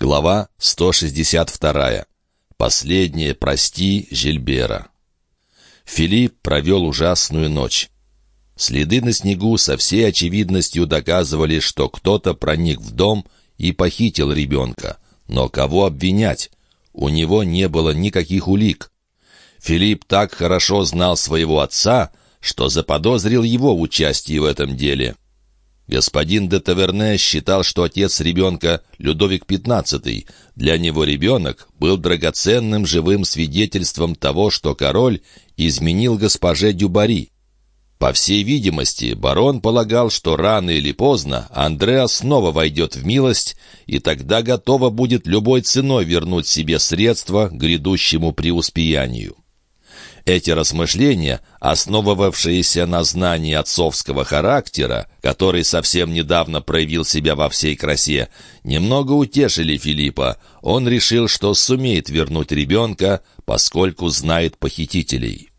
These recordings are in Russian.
Глава 162. Последнее «Прости» Жильбера. Филипп провел ужасную ночь. Следы на снегу со всей очевидностью доказывали, что кто-то проник в дом и похитил ребенка. Но кого обвинять? У него не было никаких улик. Филипп так хорошо знал своего отца, что заподозрил его в участии в этом деле. Господин де Таверне считал, что отец ребенка Людовик XV. Для него ребенок был драгоценным живым свидетельством того, что король изменил госпоже Дюбари. По всей видимости, барон полагал, что рано или поздно Андреа снова войдет в милость, и тогда готова будет любой ценой вернуть себе средства грядущему преуспеянию. Эти размышления, основывавшиеся на знании отцовского характера, который совсем недавно проявил себя во всей красе, немного утешили Филиппа. Он решил, что сумеет вернуть ребенка, поскольку знает похитителей.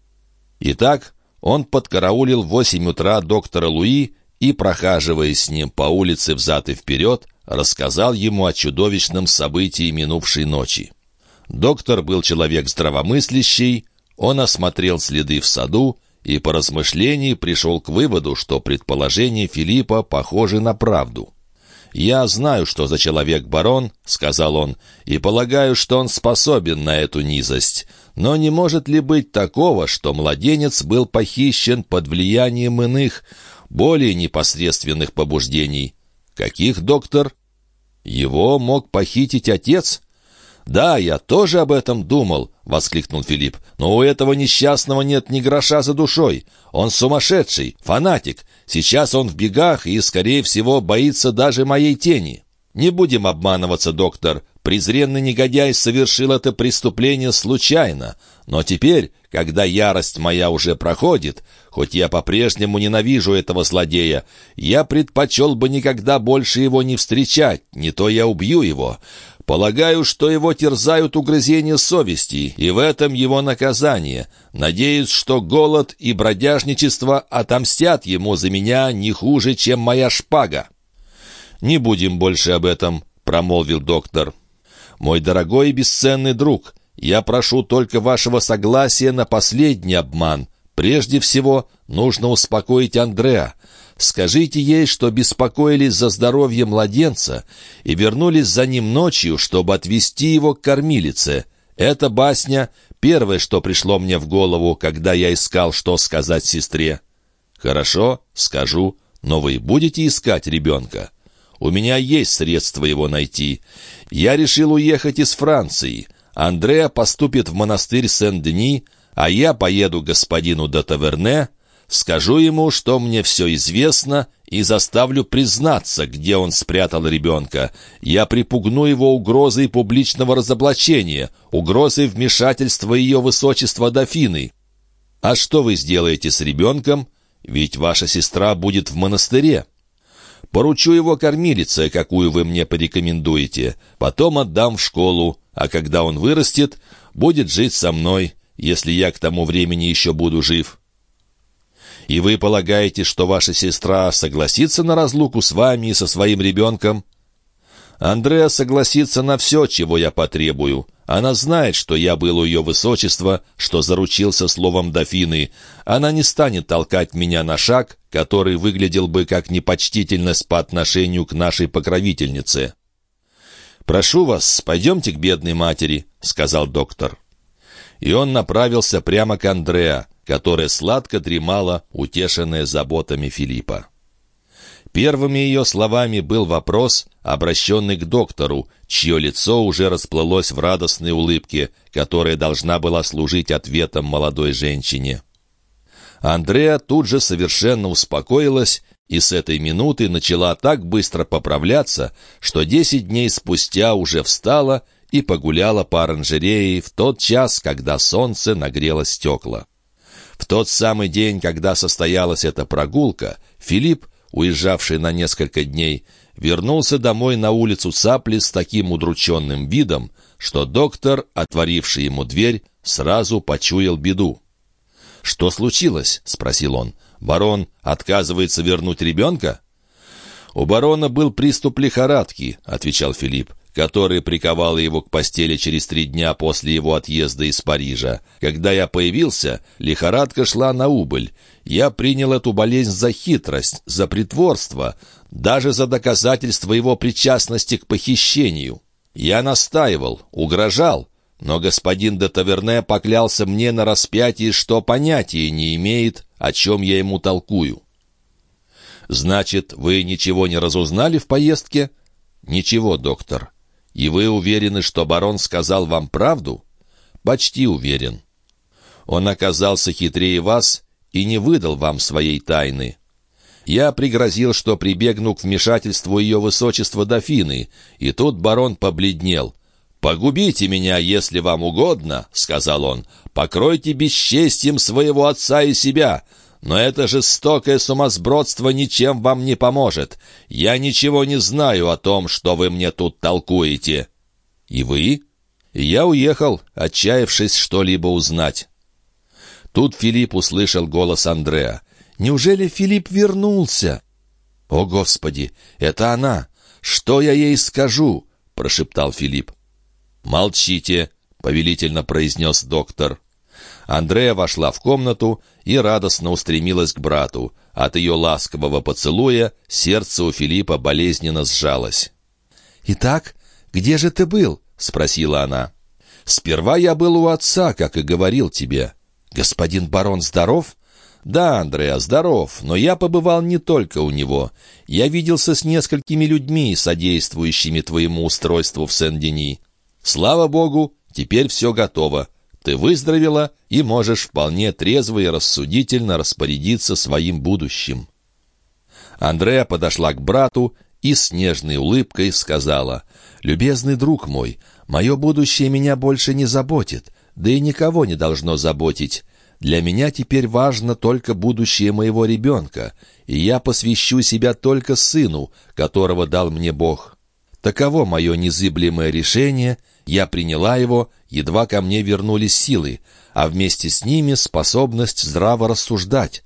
Итак, он подкараулил в восемь утра доктора Луи и, прохаживаясь с ним по улице взад и вперед, рассказал ему о чудовищном событии минувшей ночи. Доктор был человек здравомыслящий, он осмотрел следы в саду и по размышлении пришел к выводу, что предположения Филиппа похожи на правду. «Я знаю, что за человек барон», — сказал он, — «и полагаю, что он способен на эту низость. Но не может ли быть такого, что младенец был похищен под влиянием иных, более непосредственных побуждений? Каких, доктор? Его мог похитить отец?» «Да, я тоже об этом думал», — воскликнул Филипп. «Но у этого несчастного нет ни гроша за душой. Он сумасшедший, фанатик. Сейчас он в бегах и, скорее всего, боится даже моей тени». «Не будем обманываться, доктор. Презренный негодяй совершил это преступление случайно. Но теперь, когда ярость моя уже проходит, хоть я по-прежнему ненавижу этого злодея, я предпочел бы никогда больше его не встречать, не то я убью его. Полагаю, что его терзают угрызения совести, и в этом его наказание. Надеюсь, что голод и бродяжничество отомстят ему за меня не хуже, чем моя шпага». «Не будем больше об этом», — промолвил доктор. «Мой дорогой и бесценный друг, я прошу только вашего согласия на последний обман. Прежде всего, нужно успокоить Андреа. Скажите ей, что беспокоились за здоровье младенца и вернулись за ним ночью, чтобы отвезти его к кормилице. Эта басня — первое, что пришло мне в голову, когда я искал, что сказать сестре. Хорошо, скажу, но вы будете искать ребенка? У меня есть средства его найти. Я решил уехать из Франции. Андреа поступит в монастырь Сен-Дени, а я поеду к господину де Таверне, Скажу ему, что мне все известно, и заставлю признаться, где он спрятал ребенка. Я припугну его угрозой публичного разоблачения, угрозой вмешательства ее высочества дофины. А что вы сделаете с ребенком? Ведь ваша сестра будет в монастыре. Поручу его кормилице, какую вы мне порекомендуете. Потом отдам в школу, а когда он вырастет, будет жить со мной, если я к тому времени еще буду жив». И вы полагаете, что ваша сестра согласится на разлуку с вами и со своим ребенком?» «Андреа согласится на все, чего я потребую. Она знает, что я был у ее высочества, что заручился словом дофины. Она не станет толкать меня на шаг, который выглядел бы как непочтительность по отношению к нашей покровительнице». «Прошу вас, пойдемте к бедной матери», — сказал доктор. И он направился прямо к Андреа, которая сладко дремала, утешенная заботами Филиппа. Первыми ее словами был вопрос, обращенный к доктору, чье лицо уже расплылось в радостной улыбке, которая должна была служить ответом молодой женщине. Андреа тут же совершенно успокоилась и с этой минуты начала так быстро поправляться, что десять дней спустя уже встала и погуляла по оранжерее в тот час, когда солнце нагрело стекла. В тот самый день, когда состоялась эта прогулка, Филипп, уезжавший на несколько дней, вернулся домой на улицу Цапли с таким удрученным видом, что доктор, отворивший ему дверь, сразу почуял беду. «Что случилось?» — спросил он. «Барон отказывается вернуть ребенка?» «У барона был приступ лихорадки», — отвечал Филипп. Которая приковала его к постели через три дня после его отъезда из Парижа. Когда я появился, лихорадка шла на убыль. Я принял эту болезнь за хитрость, за притворство, даже за доказательство его причастности к похищению. Я настаивал, угрожал, но господин де Таверне поклялся мне на распятии, что понятия не имеет, о чем я ему толкую. «Значит, вы ничего не разузнали в поездке?» «Ничего, доктор. И вы уверены, что барон сказал вам правду?» «Почти уверен. Он оказался хитрее вас и не выдал вам своей тайны. Я пригрозил, что прибегну к вмешательству ее высочества дофины, и тут барон побледнел. «Погубите меня, если вам угодно», — сказал он, — «покройте бесчестием своего отца и себя». Но это жестокое сумасбродство ничем вам не поможет. Я ничего не знаю о том, что вы мне тут толкуете». «И вы?» Я уехал, отчаявшись что-либо узнать. Тут Филипп услышал голос Андреа. «Неужели Филипп вернулся?» «О, Господи, это она! Что я ей скажу?» — прошептал Филипп. «Молчите», — повелительно произнес доктор. Андрея вошла в комнату и радостно устремилась к брату. От ее ласкового поцелуя сердце у Филиппа болезненно сжалось. «Итак, где же ты был?» — спросила она. «Сперва я был у отца, как и говорил тебе. Господин барон здоров?» «Да, Андреа, здоров, но я побывал не только у него. Я виделся с несколькими людьми, содействующими твоему устройству в Сен-Дени. Слава богу, теперь все готово. Ты выздоровела и можешь вполне трезво и рассудительно распорядиться своим будущим». Андреа подошла к брату и с нежной улыбкой сказала, «Любезный друг мой, мое будущее меня больше не заботит, да и никого не должно заботить. Для меня теперь важно только будущее моего ребенка, и я посвящу себя только сыну, которого дал мне Бог. Таково мое незыблемое решение — я приняла его, едва ко мне вернулись силы, а вместе с ними способность здраво рассуждать.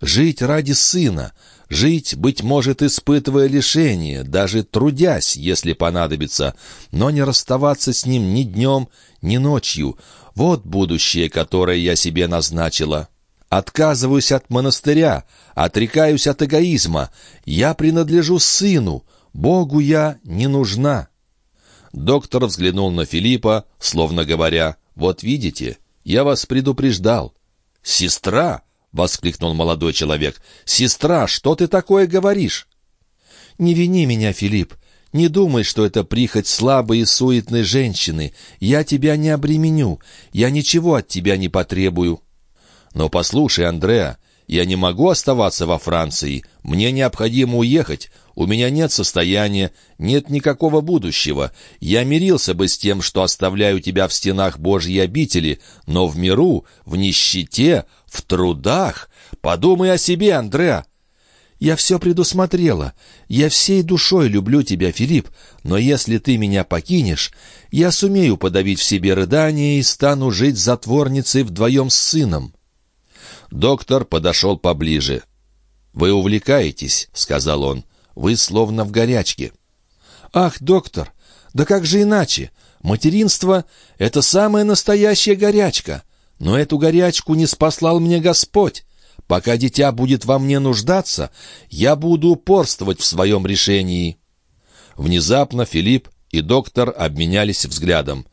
Жить ради сына, жить, быть может, испытывая лишение, даже трудясь, если понадобится, но не расставаться с ним ни днем, ни ночью. Вот будущее, которое я себе назначила. Отказываюсь от монастыря, отрекаюсь от эгоизма. Я принадлежу сыну, Богу я не нужна». Доктор взглянул на Филиппа, словно говоря, «Вот видите, я вас предупреждал». «Сестра!» — воскликнул молодой человек. «Сестра, что ты такое говоришь?» «Не вини меня, Филипп. Не думай, что это прихоть слабой и суетной женщины. Я тебя не обременю. Я ничего от тебя не потребую». «Но послушай, Андреа, я не могу оставаться во Франции. Мне необходимо уехать. У меня нет состояния, нет никакого будущего. Я мирился бы с тем, что оставляю тебя в стенах Божьей обители, но в миру, в нищете, в трудах. Подумай о себе, Андреа. Я все предусмотрела. Я всей душой люблю тебя, Филипп, но если ты меня покинешь, я сумею подавить в себе рыдание и стану жить затворницей вдвоем с сыном». Доктор подошел поближе. «Вы увлекаетесь», — сказал он. Вы словно в горячке». «Ах, доктор, да как же иначе? Материнство — это самая настоящая горячка. Но эту горячку не спаслал мне Господь. Пока дитя будет во мне нуждаться, я буду упорствовать в своем решении». Внезапно Филипп и доктор обменялись взглядом.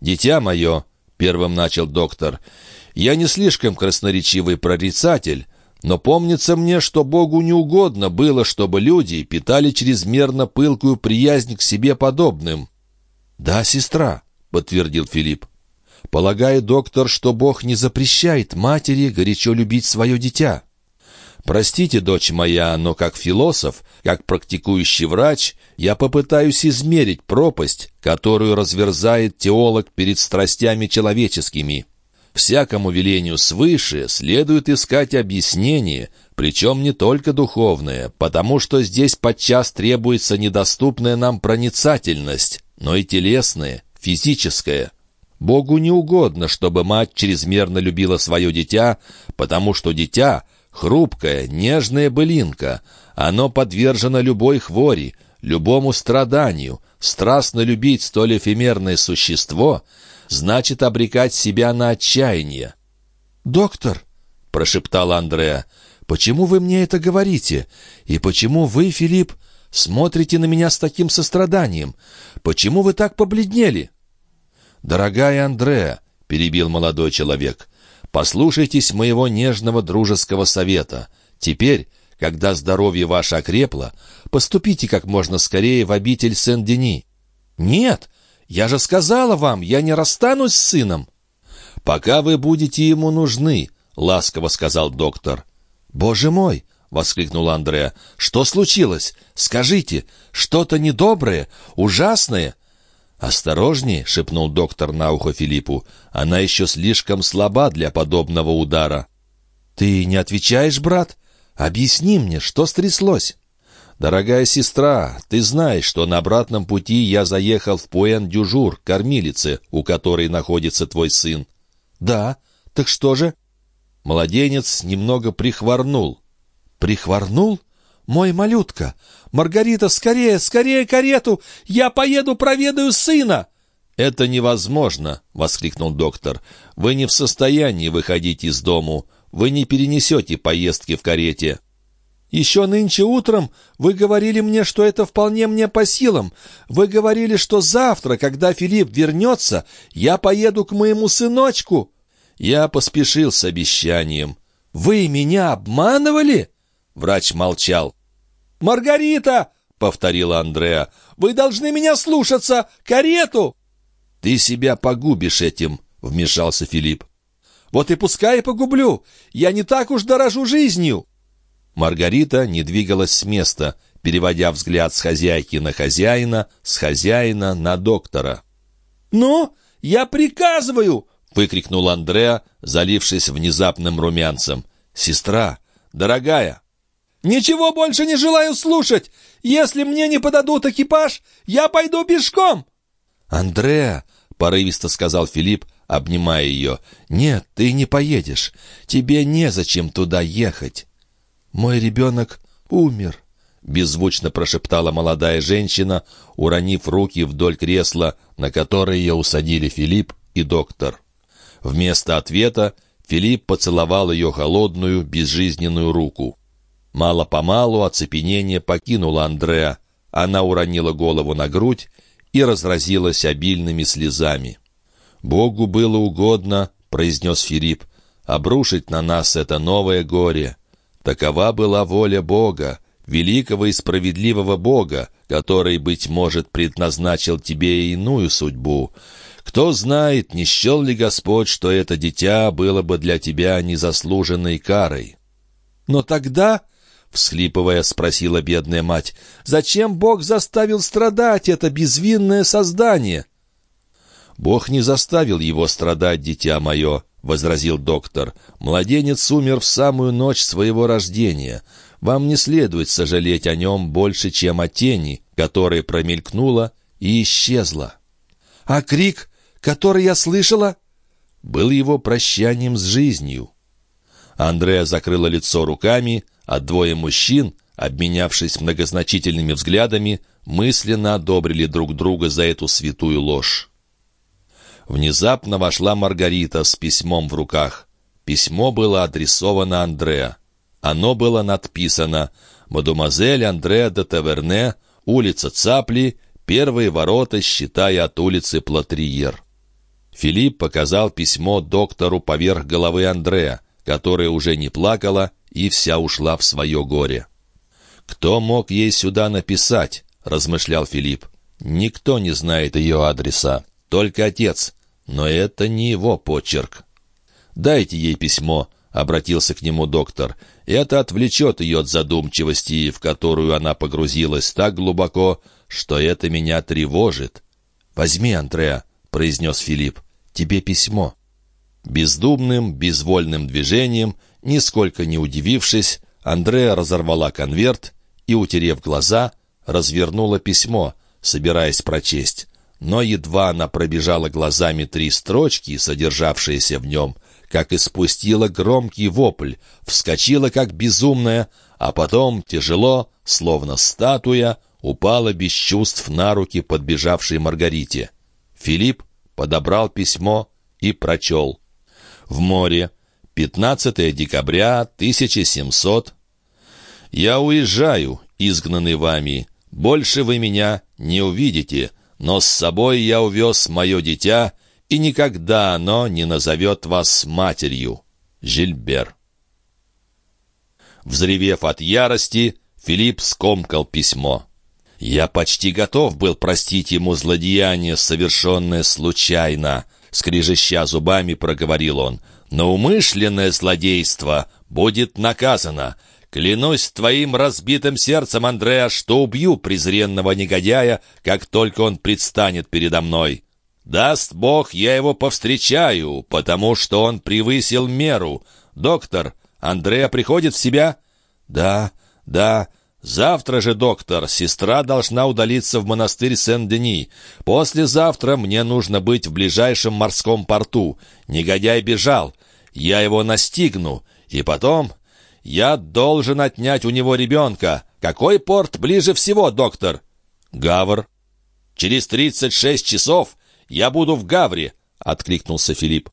«Дитя мое», — первым начал доктор, — «я не слишком красноречивый прорицатель, но помнится мне, что Богу не угодно было, чтобы люди питали чрезмерно пылкую приязнь к себе подобным. «Да, сестра», — подтвердил Филипп. «Полагаю, доктор, что Бог не запрещает матери горячо любить свое дитя». «Простите, дочь моя, но как философ, как практикующий врач, я попытаюсь измерить пропасть, которую разверзает теолог перед страстями человеческими. Всякому велению свыше следует искать объяснение, причем не только духовное, потому что здесь подчас требуется недоступная нам проницательность, но и телесная, физическая. Богу не угодно, чтобы мать чрезмерно любила свое дитя, потому что дитя — хрупкая, нежная былинка. Оно подвержено любой хвори, любому страданию, страстно любить столь эфемерное существо, значит обрекать себя на отчаяние. «Доктор», — прошептал Андреа, — «почему вы мне это говорите? И почему вы, Филипп, смотрите на меня с таким состраданием? Почему вы так побледнели?» «Дорогая Андреа», — перебил молодой человек, — «послушайтесь моего нежного дружеского совета. Теперь, когда здоровье ваше окрепло, поступите как можно скорее в обитель Сен-Дени». «Нет, я же сказала вам, я не расстанусь с сыном». «Пока вы будете ему нужны», — ласково сказал доктор. «Боже мой!» — воскликнул Андреа. «Что случилось? Скажите, что-то недоброе, ужасное?» «Осторожнее!» — шепнул доктор на ухо Филиппу. «Она еще слишком слаба для подобного удара». «Ты не отвечаешь, брат? Объясни мне, что стряслось?» «Дорогая сестра, ты знаешь, что на обратном пути я заехал в Пуэн-Дюжур, кормилице, у которой находится твой сын». «Да, так что же?» Младенец немного прихворнул. «Прихворнул? Мой малютка! Маргарита, скорее, скорее карету! Я поеду проведаю сына!» «Это невозможно!» — воскликнул доктор. «Вы не в состоянии выходить из дому. Вы не перенесете поездки в карете». Еще нынче утром вы говорили мне, что это вполне мне по силам. Вы говорили, что завтра, когда Филипп вернется, я поеду к моему сыночку». Я поспешил с обещанием. «Вы меня обманывали?» Врач молчал. «Маргарита!» — повторила Андреа. «Вы должны меня слушаться! Карету!» «Ты себя погубишь этим!» — вмешался Филипп. «Вот и пускай погублю! Я не так уж дорожу жизнью!» Маргарита не двигалась с места, переводя взгляд с хозяйки на хозяина, с хозяина на доктора. «Ну, я приказываю!» — выкрикнул Андреа, залившись внезапным румянцем. «Сестра! Дорогая!» «Ничего больше не желаю слушать! Если мне не подадут экипаж, я пойду пешком!» «Андреа!» — порывисто сказал Филипп, обнимая ее. «Нет, ты не поедешь. Тебе незачем туда ехать». «Мой ребенок умер», — беззвучно прошептала молодая женщина, уронив руки вдоль кресла, на которое ее усадили Филипп и доктор. Вместо ответа Филипп поцеловал ее холодную, безжизненную руку. Мало-помалу оцепенение покинуло Андреа. Она уронила голову на грудь и разразилась обильными слезами. «Богу было угодно», — произнес Филипп, — «обрушить на нас это новое горе». Такова была воля Бога, великого и справедливого Бога, который, быть может, предназначил тебе иную судьбу. Кто знает, не счел ли Господь, что это дитя было бы для тебя незаслуженной карой? Но тогда, — всхлипывая, спросила бедная мать, — зачем Бог заставил страдать это безвинное создание? Бог не заставил его страдать, дитя мое, — возразил доктор. «Младенец умер в самую ночь своего рождения. Вам не следует сожалеть о нем больше, чем о тени, которая промелькнула и исчезла». «А крик, который я слышала?» «Был его прощанием с жизнью». Андреа закрыла лицо руками, а двое мужчин, обменявшись многозначительными взглядами, мысленно одобрили друг друга за эту святую ложь. Внезапно вошла Маргарита с письмом в руках. Письмо было адресовано Андреа. Оно было надписано «Мадемуазель Андреа де Таверне, улица Цапли, первые ворота, считая от улицы Платриер». Филипп показал письмо доктору поверх головы Андреа, которая уже не плакала и вся ушла в свое горе. «Кто мог ей сюда написать?» — размышлял Филипп. «Никто не знает ее адреса только отец, но это не его почерк. «Дайте ей письмо», — обратился к нему доктор. «Это отвлечет ее от задумчивости, в которую она погрузилась так глубоко, что это меня тревожит». «Возьми, Андреа», — произнес Филипп, — «тебе письмо». Бездумным, безвольным движением, нисколько не удивившись, Андреа разорвала конверт и, утерев глаза, развернула письмо, собираясь прочесть но едва она пробежала глазами три строчки, содержавшиеся в нем, как испустила громкий вопль, вскочила как безумная, а потом, тяжело, словно статуя, упала без чувств на руки подбежавшей Маргарите. Филипп подобрал письмо и прочел. «В море. 15 декабря 1700. Я уезжаю, изгнанный вами. Больше вы меня не увидите, но с собой я увез мое дитя, и никогда оно не назовет вас матерью. Жильбер». Взревев от ярости, Филипп скомкал письмо. «Я почти готов был простить ему злодеяние, совершенное случайно», — скрежеща зубами проговорил он. «Но умышленное злодейство будет наказано. Клянусь твоим разбитым сердцем, Андреа, что убью презренного негодяя, как только он предстанет передо мной. Даст Бог, я его повстречаю, потому что он превысил меру. Доктор, Андреа приходит в себя?» «Да, да». Завтра же, доктор, сестра должна удалиться в монастырь Сен-Дени. Послезавтра мне нужно быть в ближайшем морском порту. Негодяй бежал. Я его настигну. И потом я должен отнять у него ребенка. Какой порт ближе всего, доктор? Гавр. Через тридцать шесть часов я буду в Гавре, — откликнулся Филипп.